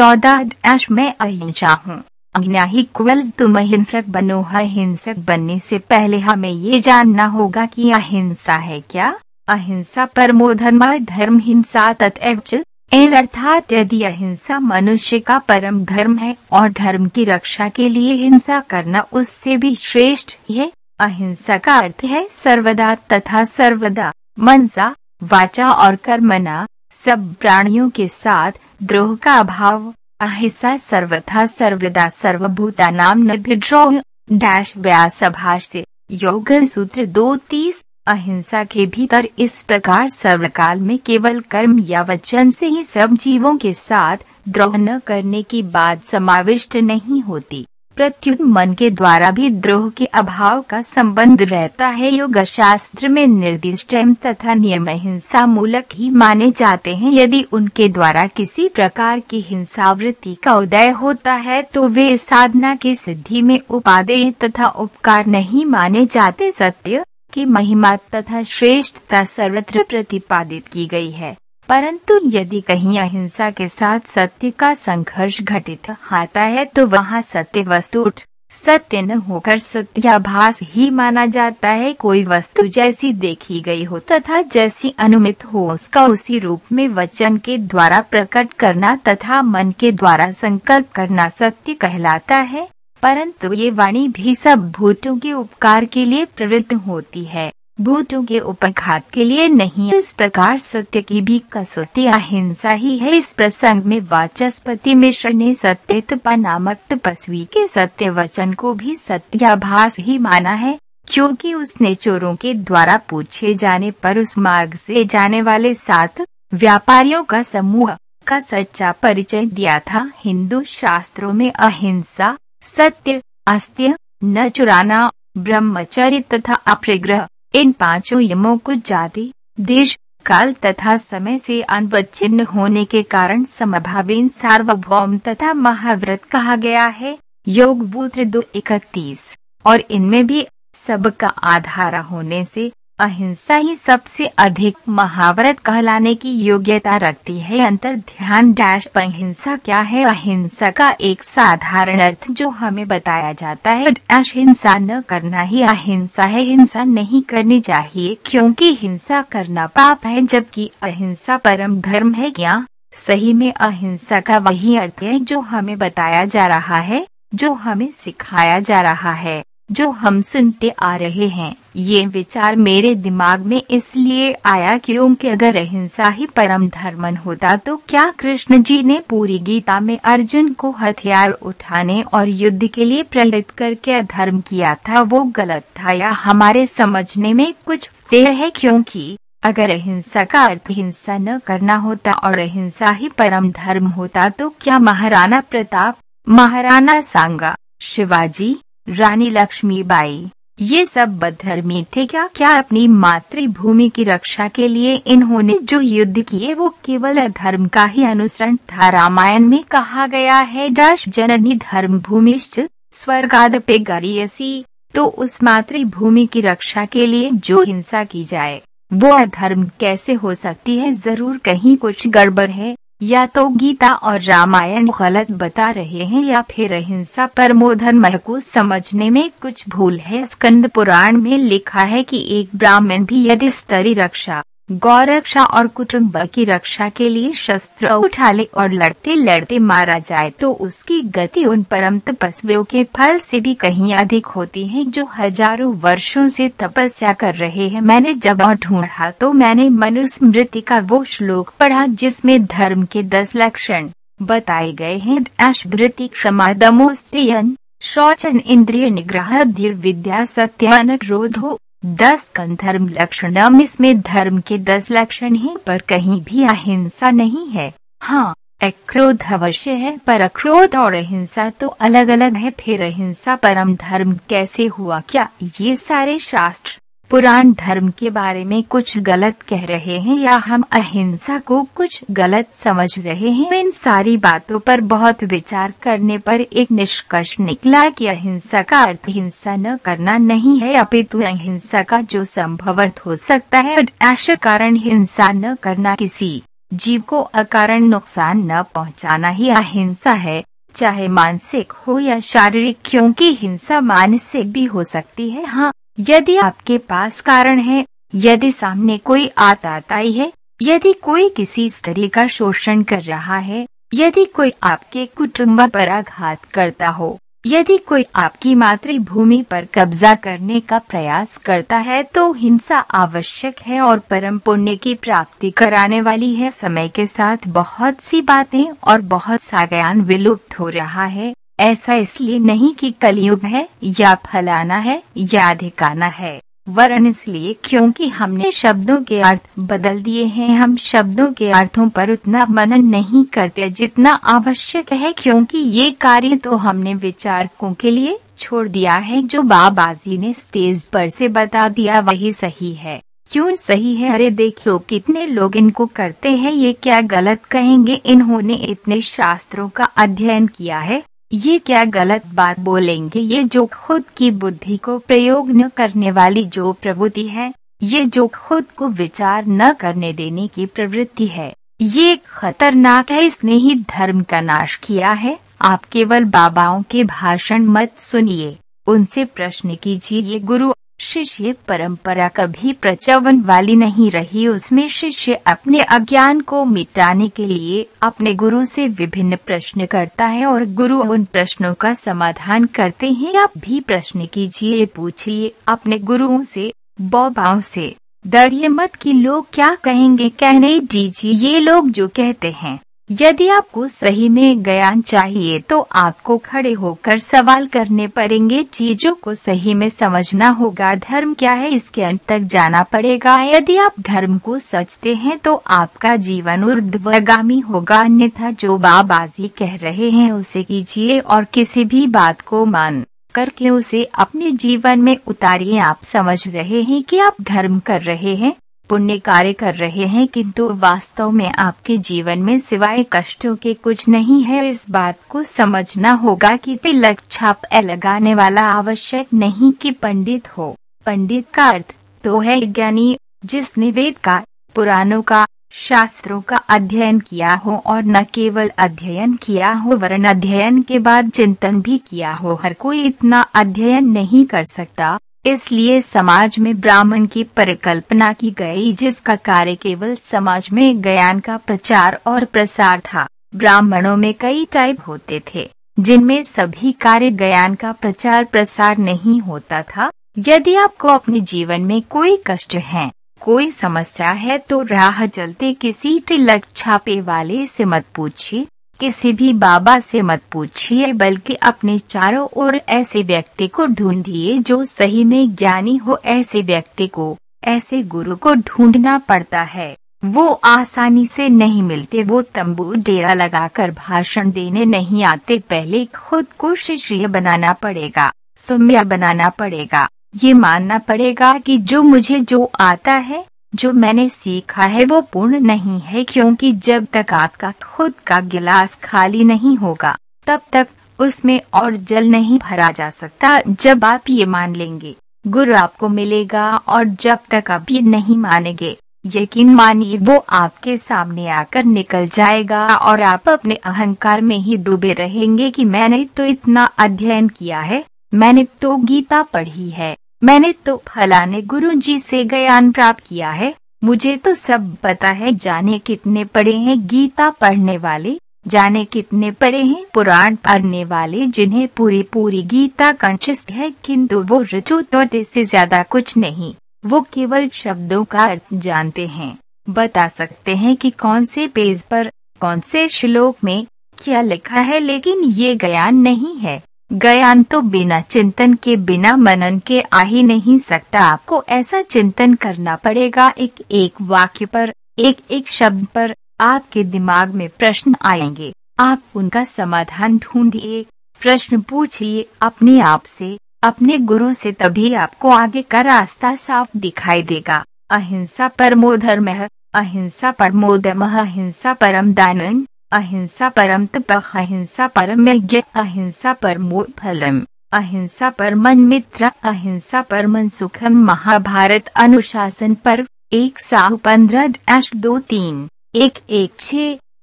चौदह डैश मैं अहिंसा हूँ। अहिंसा ही कुल्स तुम अहिंसक बनो अहिंसक बनने से पहले हमें ये जानना होगा कि अहिंसा है क्या? अहिंसा परमो धर्म धर्म हिंसा तत्व। इन अर्थात यदि अहिंसा मनुष्य का परम धर्म है और धर्म की रक्षा के लिए हिंसा करना उससे भी श्रेष्ठ है, अहिंसा का अर्थ है सर्वदा तथा सर्वदा। मनसा, वाचा और कर्मना सब प्राणियों के साथ द्रोह का अभाव अहिंसा सर्वथा सर्वदा सर्वभूता नाम निर्भिद्रोह डैश व्यासभाष से योग सूत्र दो तीस, अहिंसा के भीतर इस प्रकार सर्वकाल में केवल कर्म या वचन से ही सब जीवों के साथ द्रोह न करने की बात समाविष्ट नहीं होती। प्रत्युत मन के द्वारा भी द्रोह के अभाव का संबंध रहता है। योग शास्त्र में निर्दिष्ट तथा नियम हिंसा मूलक ही माने जाते हैं। यदि उनके द्वारा किसी प्रकार की हिंसावृत्ति का उदय होता है तो वे साधना की सिद्धि में उपादेय तथा उपकार नहीं माने जाते। सत्य की महिमा तथा श्रेष्ठता सर्वत्र प्रतिपादित की गई है। परंतु यदि कहीं अहिंसा के साथ सत्य का संघर्ष घटित आता है तो वहाँ सत्य वस्तु उठ, सत्य न होकर सत्याभास ही माना जाता है। कोई वस्तु जैसी देखी गई हो तथा जैसी अनुमित हो, उसका उसी रूप में वचन के द्वारा प्रकट करना तथा मन के द्वारा संकल्प करना सत्य कहलाता है। परंतु ये वाणी भी सब भूतों के उपकार के लिए प्रवृत्त होती है। भूतों के उपघात के लिए नहीं इस प्रकार सत्य की भी कसौती अहिंसा ही है। इस प्रसंग में वाचस्पति मिश्र ने सत्य नामक तपस्वी के सत्य वचन को भी सत्याभास ही माना है, क्योंकि उसने चोरों के द्वारा पूछे जाने पर उस मार्ग से जाने वाले सात व्यापारियों का समूह का सच्चा परिचय दिया था। हिंदू शास्त्रों में अहिंसा, सत्य, अस्त्य, न चुराना, ब्रह्मचर्य तथा अप्रग्रह इन पाँचों यमों को जाति, देश, काल तथा समय से अनवच्छिन्न होने के कारण समभावीन सार्वभौम तथा महाव्रत कहा गया है। योग बूत्र दो इकतीस। और इनमें भी सबका आधार होने से अहिंसा ही सबसे अधिक महाव्रत कहलाने की योग्यता रखती है। अंतर ध्यान डैश, अहिंसा क्या है? अहिंसा का एक साधारण अर्थ जो हमें बताया जाता है, डैश, हिंसा न करना ही अहिंसा है। हिंसा नहीं करनी चाहिए, क्योंकि हिंसा करना पाप है, जबकि अहिंसा परम धर्म है। क्या? सही में अहिंसा का वही अर्थ है जो हमें बताया जा रहा है, जो हमें सिखाया जा रहा है। जो हम सुनते आ रहे हैं। ये विचार मेरे दिमाग में इसलिए आया क्योंकि अगर अहिंसा ही परम धर्मन होता तो क्या कृष्ण जी ने पूरी गीता में अर्जुन को हथियार उठाने और युद्ध के लिए प्रेरित करके अधर्म किया था, वो गलत था या हमारे समझने में कुछ देर है? क्योंकि अगर अहिंसा का अर्थ हिंसा न करना होता और अहिंसा ही परम धर्म होता तो क्या महाराणा प्रताप, महाराणा सांगा, शिवाजी रानी लक्ष्मीबाई, ये सब बदधर्मी थे क्या? क्या अपनी मातृभूमि की रक्षा के लिए इन्होंने जो युद्ध किए, वो केवल धर्म का ही अनुसरण था? रामायण में कहा गया है, दश जननी धर्म भूमिष्ठ स्वर्गाद पे गरीयसी तो उस मातृभूमि की रक्षा के लिए जो हिंसा की जाए, वो अधर्म कैसे हो सकती है? ज़रूर कहीं कुछ गड़बड़ है। या तो गीता और रामायण गलत बता रहे हैं या फिर अहिंसा परमोधर्म को समझने में कुछ भूल है। स्कंद पुराण में लिखा है कि एक ब्राह्मण भी यदि स्तरी रक्षा गौरक्षा और कुटुम्ब की रक्षा के लिए शस्त्र उठा ले और लड़ते लड़ते मारा जाए तो उसकी गति उन परम तपस्वियों के फल से भी कहीं अधिक होती है जो हज़ारों वर्षों से तपस्या कर रहे हैं। मैंने जब ढूंढा तो मैंने मनुस्मृति का वो श्लोक पढ़ा जिसमें धर्म के दस लक्षण बताए गए हैं। अश्वृति, क्षमा, दमोस्तयन, शौचन, इंद्रिय निग्रह, धीर विद्या, सत्यान, क्रोधो दस धर्म लक्षण। इसमें धर्म के दस लक्षण हैं, पर कहीं भी अहिंसा नहीं है। हाँ अक्रोध अवश्य है, पर अक्रोध और अहिंसा तो अलग अलग है। फिर अहिंसा परम धर्म कैसे हुआ क्या? ये सारे शास्त्र पुराण धर्म के बारे में कुछ गलत कह रहे हैं या हम अहिंसा को कुछ गलत समझ रहे हैं? इन सारी बातों पर बहुत विचार करने पर एक निष्कर्ष निकला कि अहिंसा का अर्थ हिंसा न करना नहीं है, अपितु अहिंसा का जो संभव अर्थ हो सकता है। ऐसे कारण हिंसा न करना किसी जीव को अकारण नुकसान न पहुंचाना ही अहिंसा है, चाहे मानसिक हो या शारीरिक, क्योंकि हिंसा मानसिक भी हो सकती है। हाँ यदि आपके पास कारण है, यदि सामने कोई आताताई है, यदि कोई किसी स्त्री का शोषण कर रहा है, यदि कोई आपके कुटुंब पर आघात करता हो, यदि कोई आपकी मातृभूमि पर कब्जा करने का प्रयास करता है तो हिंसा आवश्यक है और परम पुण्य की प्राप्ति कराने वाली है। समय के साथ बहुत सी बातें और बहुत सा ज्ञान विलुप्त हो रहा है। ऐसा इसलिए नहीं कि कलयुग है, या फलाना है, या अधिकाना है। वरन इसलिए क्योंकि हमने शब्दों के अर्थ बदल दिए हैं, हम शब्दों के अर्थों पर उतना मनन नहीं करते जितना आवश्यक है, क्योंकि ये कार्य तो हमने विचारकों के लिए छोड़ दिया है, जो बाबाजी ने स्टेज पर से बता दिया, वही सही है। क्यों सही है? अरे देख लो कितने लोग इनको करते हैं, ये क्या गलत कहेंगे? इन्होंने इतने शास्त्रों का अध्ययन किया है। ये क्या गलत बात बोलेंगे? ये जो खुद की बुद्धि को प्रयोग न करने वाली जो प्रवृत्ति है, ये जो खुद को विचार न करने देने की प्रवृत्ति है, ये खतरनाक है, इसने ही धर्म का नाश किया है। आप केवल बाबाओं के भाषण मत सुनिए, उनसे प्रश्न कीजिए गुरु शिष्य परंपरा कभी प्रचवन वाली नहीं रही। उसमें शिष्य अपने अज्ञान को मिटाने के लिए अपने गुरु से विभिन्न प्रश्न करता है और गुरु उन प्रश्नों का समाधान करते हैं। आप भी प्रश्न कीजिए, पूछिए अपने गुरुओं से, बौबाओं से। डरिए मत कि लोग क्या कहेंगे, कहने दीजिए। ये लोग जो कहते हैं। यदि आपको सही में ज्ञान चाहिए तो आपको खड़े होकर सवाल करने पड़ेंगे। चीज़ों को सही में समझना होगा। धर्म क्या है इसके अंत तक जाना पड़ेगा। यदि आप धर्म को सचते हैं तो आपका जीवन ऊर्ध्वगामी होगा। अन्यथा जो बाबाजी कह रहे हैं उसे कीजिए और किसी भी बात को मान करके उसे अपने जीवन में उतारिए। आप समझ रहे हैं कि आप धर्म कर रहे हैं। पुण्य कार्य कर रहे हैं, किंतु वास्तव में आपके जीवन में सिवाय कष्टों के कुछ नहीं है। इस बात को समझना होगा कि तिलक छाप लगाने वाला आवश्यक नहीं कि पंडित हो। पंडित का अर्थ तो है ज्ञानी जिसने वेद का, पुराणों का, शास्त्रों का अध्ययन किया हो और न केवल अध्ययन किया हो, वरन अध्ययन के बाद चिंतन भी किया हो। हर कोई इतना अध्ययन नहीं कर सकता। इसलिए समाज में ब्राह्मण की परिकल्पना की गई, जिसका कार्य केवल समाज में ज्ञान का प्रचार और प्रसार था। ब्राह्मणों में कई टाइप होते थे, जिनमें सभी कार्य ज्ञान का प्रचार प्रसार नहीं होता था। यदि आपको अपने जीवन में कोई कष्ट है, कोई समस्या है तो राह चलते किसी टिलक छापे वाले से मत पूछिए। किसी भी बाबा से मत पूछिए, बल्कि अपने चारों ओर ऐसे व्यक्ति को ढूंढिए जो सही में ज्ञानी हो। ऐसे व्यक्ति को, ऐसे गुरु को ढूंढना पड़ता है। वो आसानी से नहीं मिलते, वो तंबू डेरा लगाकर भाषण देने नहीं आते। पहले खुद को शिष्य बनाना पड़ेगा, सुम्या बनाना पड़ेगा। ये मानना पड़ेगा कि जो मुझे, जो आता है जो मैंने सीखा है वो पूर्ण नहीं है क्योंकि जब तक आपका खुद का गिलास खाली नहीं होगा, तब तक उसमें और जल नहीं भरा जा सकता। जब आप ये मान लेंगे, गुरु आपको मिलेगा और जब तक आप ये नहीं मानेंगे, यकीन मानिए वो आपके सामने आकर निकल जाएगा और आप अपने अहंकार में ही डूबे रहेंगे कि मैंने तो इतना अध्ययन किया है, मैंने तो गीता पढ़ी है। मैंने तो फलाने गुरु जी से ज्ञान प्राप्त किया है। मुझे तो सब पता है। जाने कितने पढ़े हैं गीता पढ़ने वाले, जाने कितने पढ़े हैं पुराण पढ़ने वाले, जिन्हें पूरी पूरी गीता कंठस्थ है, किंतु वो रचो से ज़्यादा कुछ नहीं। वो केवल शब्दों का अर्थ जानते हैं। बता सकते हैं कि कौन से पेज पर, कौन से श्लोक में क्या लिखा है, लेकिन ये ज्ञान नहीं है। ज्ञान तो बिना चिंतन के, बिना मनन के आ ही नहीं सकता। आपको ऐसा चिंतन करना पड़ेगा। एक एक वाक्य पर, एक एक शब्द पर आपके दिमाग में प्रश्न आएँगे। आप उनका समाधान ढूंढिए। प्रश्न पूछिए अपने आप से। अपने गुरु से तभी आपको आगे का रास्ता साफ़ दिखाई देगा। अहिंसा परमो धर्म अहिंसा परमो दम अहिंसा परम दानन अहिंसा परम तप, अहिंसा परम यज्ञ, अहिंसा परमो फलम, अहिंसा परमन मित्र, अहिंसा परमन सुखम। महाभारत अनुशासन पर्व, एक साहु पंद्रह दो तीन, एक एक छ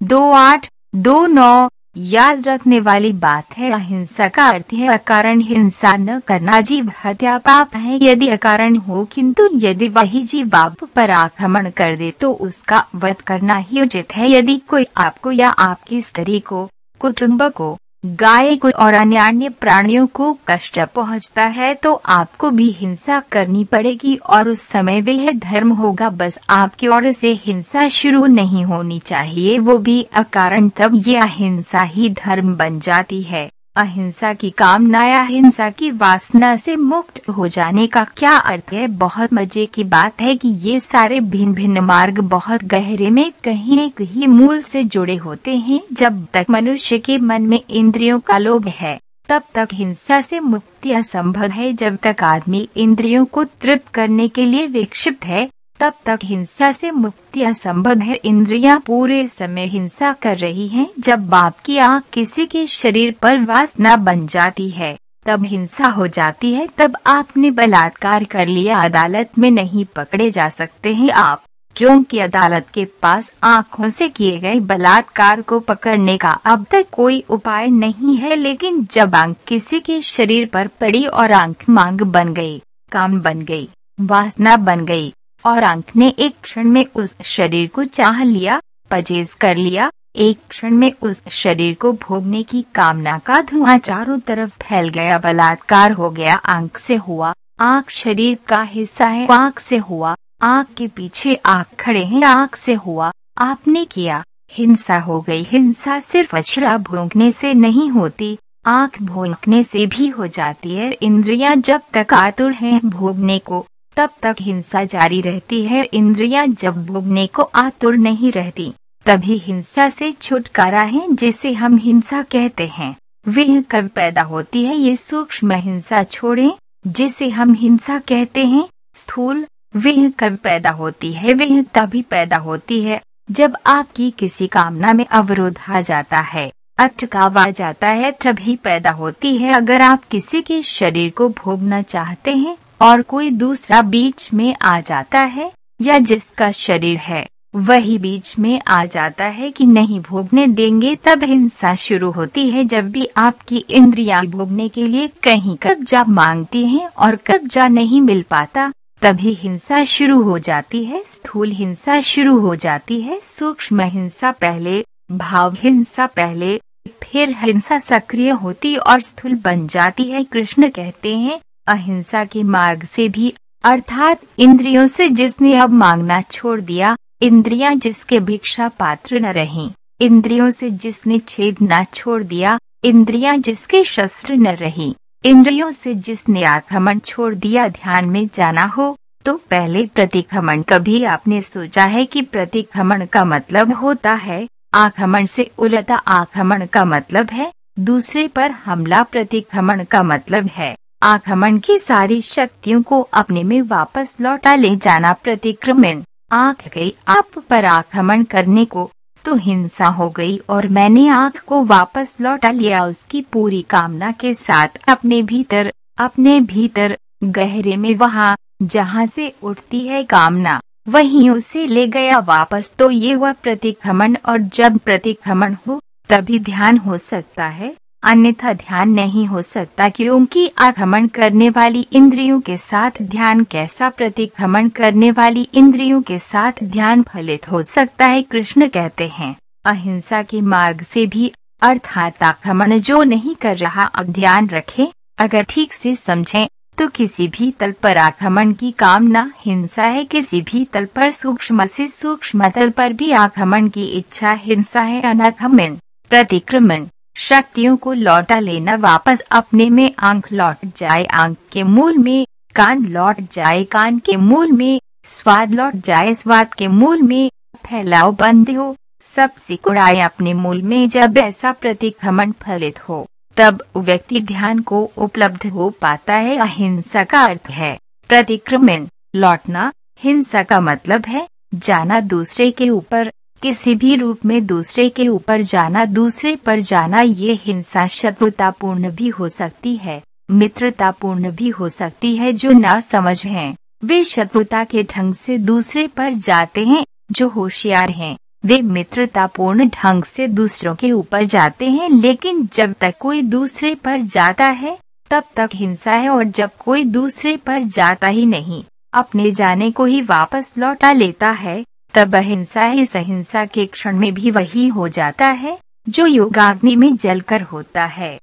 दो आठ, दो नौ। याद रखने वाली बात है, अहिंसा का अर्थ है अकारण हिंसा न करना। जीव हत्या पाप है, यदि अकारण हो, किंतु यदि वही जीव आप पर आक्रमण कर दे तो उसका वध करना ही उचित है। यदि कोई आपको या आपकी स्त्री को कुटुम्ब को गाय को और अन्य अन्य प्राणियों को कष्ट पहुँचता है तो आपको भी हिंसा करनी पड़ेगी और उस समय वह धर्म होगा। बस आपकी और से हिंसा शुरू नहीं होनी चाहिए, वो भी अकारण तब यह अहिंसा ही धर्म बन जाती है। अहिंसा की कामना या हिंसा की वासना से मुक्त हो जाने का क्या अर्थ है? बहुत मज़े की बात है कि ये सारे भिन्न भिन्न मार्ग बहुत गहरे में कहीं न कहीं मूल से जुड़े होते हैं। जब तक मनुष्य के मन में इंद्रियों का लोभ है, तब तक हिंसा से मुक्ति असंभव है। जब तक आदमी इंद्रियों को तृप्त करने के लिए विक्षिप्त है तब तक हिंसा से मुक्ति असंभव है। इंद्रियाँ पूरे समय हिंसा कर रही हैं। जब बाप की आँख किसी के शरीर पर वासना बन जाती है, तब हिंसा हो जाती है। तब आपने बलात्कार कर लिया। अदालत में नहीं पकड़े जा सकते हैं आप, क्योंकि अदालत के पास आँखों से किए गए बलात्कार को पकड़ने का अब तक कोई उपाय नहीं है। लेकिन जब आँख किसी के शरीर पर पड़ी और आँख मांग बन गई, काम बन गई वासना बन गई और अंक ने एक क्षण में उस शरीर को चाह लिया पजेज कर लिया। एक क्षण में उस शरीर को भोगने की कामना का धुआँ चारों तरफ़ फैल गया, बलात्कार हो गया। आँख से हुआ, आँख शरीर का हिस्सा है, आँख से हुआ। आँख के पीछे आँख खड़े हैं, आँख से हुआ। आपने किया। हिंसा हो गई। हिंसा सिर्फ़ अचरा भोंकने से नहीं होती, आँख भोंकने से भी हो जाती है। इंद्रियाँ जब तक आतुर हैं, भोगने को तब तक हिंसा जारी रहती है। इंद्रियाँ जब भोगने को आतुर नहीं रहती, तभी हिंसा से छुटकारा है, जिसे हम हिंसा कहते हैं। वह कब पैदा होती है, ये सूक्ष्म हिंसा छोड़ें, जिसे हम हिंसा कहते हैं। स्थूल, वह कब पैदा होती है, वह तभी पैदा होती है, जब आपकी किसी कामना में अवरोध आ जाता है, अटकाव जाता है, तभी पैदा होती है। अगर आप किसी के शरीर को भोगना चाहते हैं और कोई दूसरा बीच में आ जाता है, या जिसका शरीर है, वही बीच में आ जाता है कि नहीं भोगने देंगे, तब हिंसा शुरू होती है जब भी आपकी इंद्रियाँ भोगने के लिए कहीं कब्जा मांगती हैं और कब्जा नहीं मिल पाता, तभी हिंसा शुरू हो जाती है, स्थूल हिंसा शुरू हो जाती है, सूक्ष्म हिंसा पहले, भाव हिंसा पहले, फिर हिंसा सक्रिय होती और स्थूल बन जाती है, कृष्ण कहते हैं अहिंसा के मार्ग से भी, अर्थात इंद्रियों से जिसने अब मांगना छोड़ दिया, इंद्रियाँ जिसके भिक्षा पात्र न रही, इंद्रियों से जिसने छेद न छोड़ दिया, इंद्रियाँ जिसके शस्त्र न रही, इंद्रियों से जिसने आक्रमण छोड़ दिया ध्यान में जाना हो तो पहले प्रतिक्रमण कभी आपने सोचा है कि प्रतिक्रमण का मतलब होता है, आक्रमण से उलटा आक्रमण का मतलब है, दूसरे पर हमला प्रतिक्रमण का मतलब है। आक्रमण की सारी शक्तियों को अपने में वापस लौटा ले जाना प्रतिक्रमण। आँख गई आप पर आक्रमण करने को तो हिंसा हो गई और मैंने आँख को वापस लौटा लिया। उसकी पूरी कामना के साथ अपने भीतर अपने भीतर, गहरे में वहाँ, जहाँ से उठती है कामना, वहीं उसे ले गया वापस। तो ये वह प्रतिक्रमण और जब प्रतिक्रमण हो, तभी ध्यान हो सकता है। अन्यथा ध्यान नहीं हो सकता क्योंकि आक्रमण करने वाली इंद्रियों के साथ ध्यान कैसा प्रतिक्रमण करने वाली इंद्रियों के साथ ध्यान फलित हो सकता है, कृष्ण कहते हैं। अहिंसा के मार्ग से भी, अर्थात आक्रमण जो नहीं कर रहा, अब ध्यान रखे। अगर ठीक से समझें तो किसी भी तल पर आक्रमण की कामना हिंसा है, किसी भी तल पर सूक्ष्म से सूक्ष्म तल पर भी आक्रमण की इच्छा हिंसा है, अनाक्रमण, प्रतिक्रमण। शक्तियों को लौटा लेना वापस अपने में आँख लौट जाए, आँख के मूल में कान लौट जाए, कान के मूल में स्वाद लौट जाए, स्वाद के मूल में फैलाव बंद हो। सब सिकुड़ाए अपने मूल में जब ऐसा प्रतिक्रमण फलित हो, तब व्यक्ति ध्यान को उपलब्ध हो पाता है। अहिंसा का अर्थ है प्रतिक्रमण। लौटना। हिंसा का मतलब है जाना दूसरे के ऊपर किसी भी रूप में दूसरे के ऊपर जाना, दूसरे पर जाना, ये हिंसा शत्रुतापूर्ण भी हो सकती है, मित्रतापूर्ण भी हो सकती है, जो ना समझ हैं। वे शत्रुता के ढंग से दूसरे पर जाते हैं, जो होशियार हैं। वे मित्रतापूर्ण ढंग से दूसरों के ऊपर जाते हैं, लेकिन जब तक कोई दूसरे पर जाता है, तब तक हिंसा है, और जब कोई दूसरे पर जाता ही नहीं, अपने जाने को ही वापस लौटा लेता है तब अहिंसा इस अहिंसा के क्षण में भी वही हो जाता है, जो योगाग्नि में जलकर होता है।